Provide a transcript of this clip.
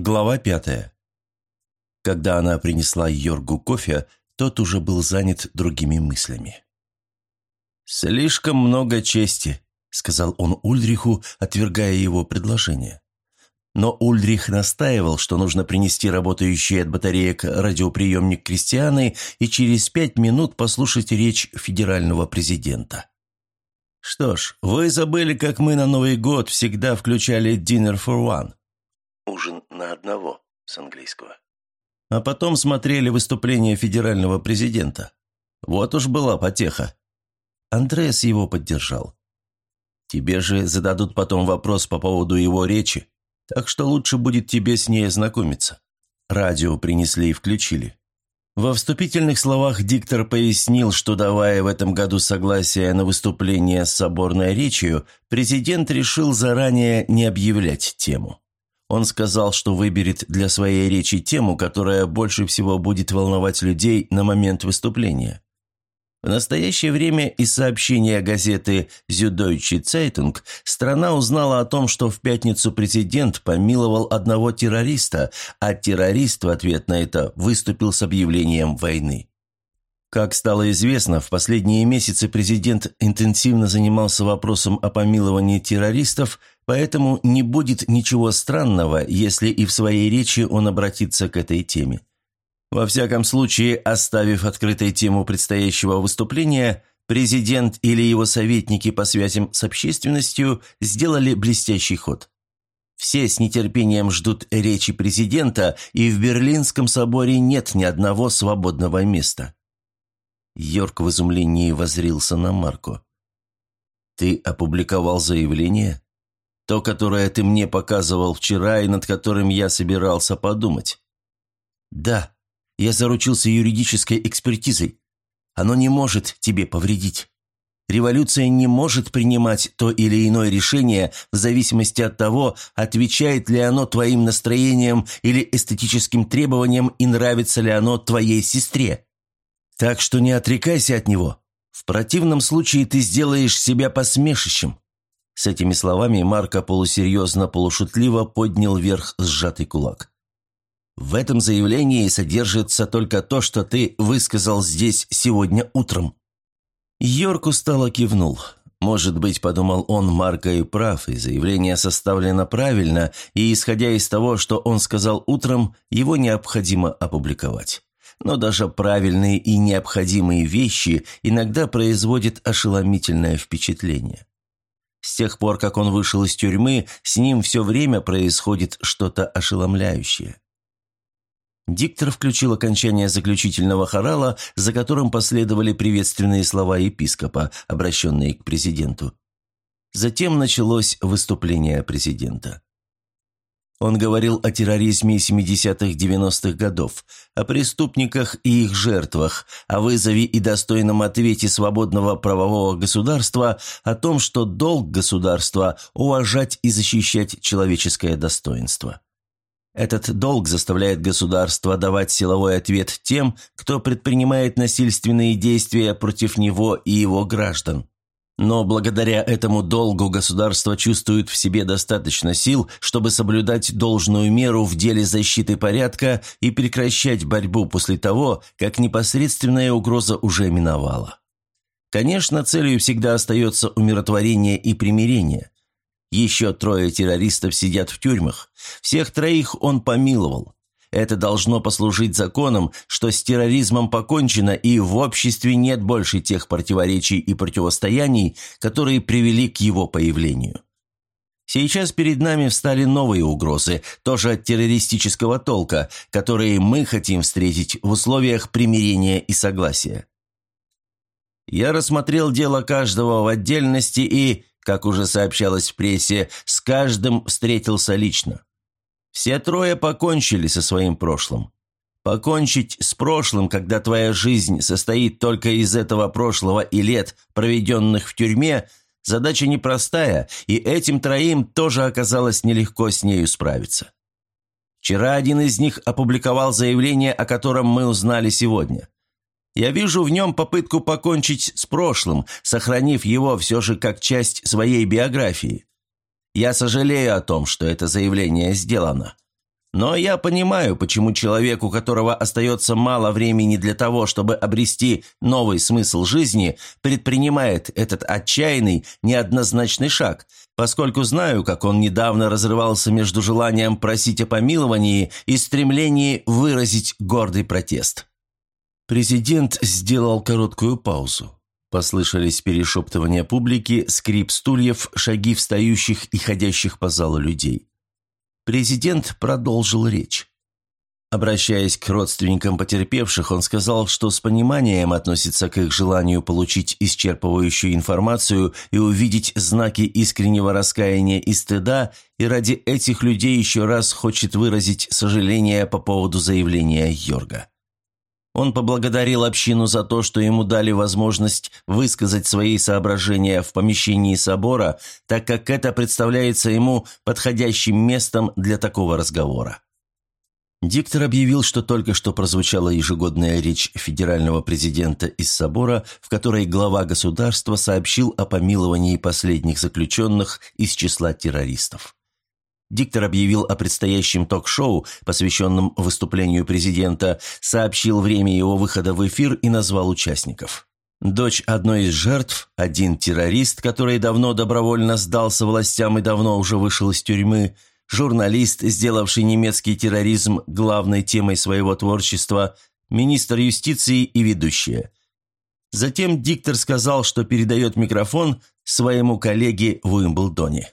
Глава пятая. Когда она принесла Йоргу кофе, тот уже был занят другими мыслями. «Слишком много чести», — сказал он Ульриху, отвергая его предложение. Но Ульрих настаивал, что нужно принести работающий от батареек радиоприемник Кристианы и через пять минут послушать речь федерального президента. «Что ж, вы забыли, как мы на Новый год всегда включали «Dinner for One». Ужин на одного с английского. А потом смотрели выступление федерального президента. Вот уж была потеха. Андреас его поддержал. Тебе же зададут потом вопрос по поводу его речи, так что лучше будет тебе с ней ознакомиться. Радио принесли и включили. Во вступительных словах диктор пояснил, что давая в этом году согласие на выступление с соборной речью, президент решил заранее не объявлять тему. Он сказал, что выберет для своей речи тему, которая больше всего будет волновать людей на момент выступления. В настоящее время из сообщения газеты «Зюдойче Цейтунг» страна узнала о том, что в пятницу президент помиловал одного террориста, а террорист в ответ на это выступил с объявлением войны. Как стало известно, в последние месяцы президент интенсивно занимался вопросом о помиловании террористов, поэтому не будет ничего странного, если и в своей речи он обратится к этой теме. Во всяком случае, оставив открытой тему предстоящего выступления, президент или его советники по связям с общественностью сделали блестящий ход. Все с нетерпением ждут речи президента, и в Берлинском соборе нет ни одного свободного места. Йорк в изумлении возрился на Марко. «Ты опубликовал заявление? То, которое ты мне показывал вчера и над которым я собирался подумать?» «Да», я заручился юридической экспертизой. Оно не может тебе повредить. Революция не может принимать то или иное решение в зависимости от того, отвечает ли оно твоим настроениям или эстетическим требованиям и нравится ли оно твоей сестре. Так что не отрекайся от него. В противном случае ты сделаешь себя посмешищем». С этими словами Марко полусерьезно-полушутливо поднял вверх сжатый кулак. В этом заявлении содержится только то, что ты высказал здесь сегодня утром». Йорк устало кивнул. Может быть, подумал он, Марко и прав, и заявление составлено правильно, и, исходя из того, что он сказал утром, его необходимо опубликовать. Но даже правильные и необходимые вещи иногда производят ошеломительное впечатление. С тех пор, как он вышел из тюрьмы, с ним все время происходит что-то ошеломляющее. Диктор включил окончание заключительного хорала, за которым последовали приветственные слова епископа, обращенные к президенту. Затем началось выступление президента. Он говорил о терроризме 70-х-90-х годов, о преступниках и их жертвах, о вызове и достойном ответе свободного правового государства, о том, что долг государства – уважать и защищать человеческое достоинство. Этот долг заставляет государство давать силовой ответ тем, кто предпринимает насильственные действия против него и его граждан. Но благодаря этому долгу государство чувствует в себе достаточно сил, чтобы соблюдать должную меру в деле защиты порядка и прекращать борьбу после того, как непосредственная угроза уже миновала. Конечно, целью всегда остается умиротворение и примирение, еще трое террористов сидят в тюрьмах. Всех троих он помиловал. Это должно послужить законом, что с терроризмом покончено и в обществе нет больше тех противоречий и противостояний, которые привели к его появлению. Сейчас перед нами встали новые угрозы, тоже от террористического толка, которые мы хотим встретить в условиях примирения и согласия. Я рассмотрел дело каждого в отдельности и как уже сообщалось в прессе, с каждым встретился лично. Все трое покончили со своим прошлым. Покончить с прошлым, когда твоя жизнь состоит только из этого прошлого и лет, проведенных в тюрьме, задача непростая, и этим троим тоже оказалось нелегко с нею справиться. Вчера один из них опубликовал заявление, о котором мы узнали сегодня. Я вижу в нем попытку покончить с прошлым, сохранив его все же как часть своей биографии. Я сожалею о том, что это заявление сделано. Но я понимаю, почему человек, у которого остается мало времени для того, чтобы обрести новый смысл жизни, предпринимает этот отчаянный, неоднозначный шаг, поскольку знаю, как он недавно разрывался между желанием просить о помиловании и стремлением выразить гордый протест. Президент сделал короткую паузу. Послышались перешептывания публики, скрип стульев, шаги встающих и ходящих по залу людей. Президент продолжил речь. Обращаясь к родственникам потерпевших, он сказал, что с пониманием относится к их желанию получить исчерпывающую информацию и увидеть знаки искреннего раскаяния и стыда, и ради этих людей еще раз хочет выразить сожаление по поводу заявления Йорга. Он поблагодарил общину за то, что ему дали возможность высказать свои соображения в помещении собора, так как это представляется ему подходящим местом для такого разговора. Диктор объявил, что только что прозвучала ежегодная речь федерального президента из собора, в которой глава государства сообщил о помиловании последних заключенных из числа террористов. Диктор объявил о предстоящем ток-шоу, посвященном выступлению президента, сообщил время его выхода в эфир и назвал участников. Дочь одной из жертв, один террорист, который давно добровольно сдался властям и давно уже вышел из тюрьмы, журналист, сделавший немецкий терроризм главной темой своего творчества, министр юстиции и ведущая. Затем диктор сказал, что передает микрофон своему коллеге в Уимблдоне.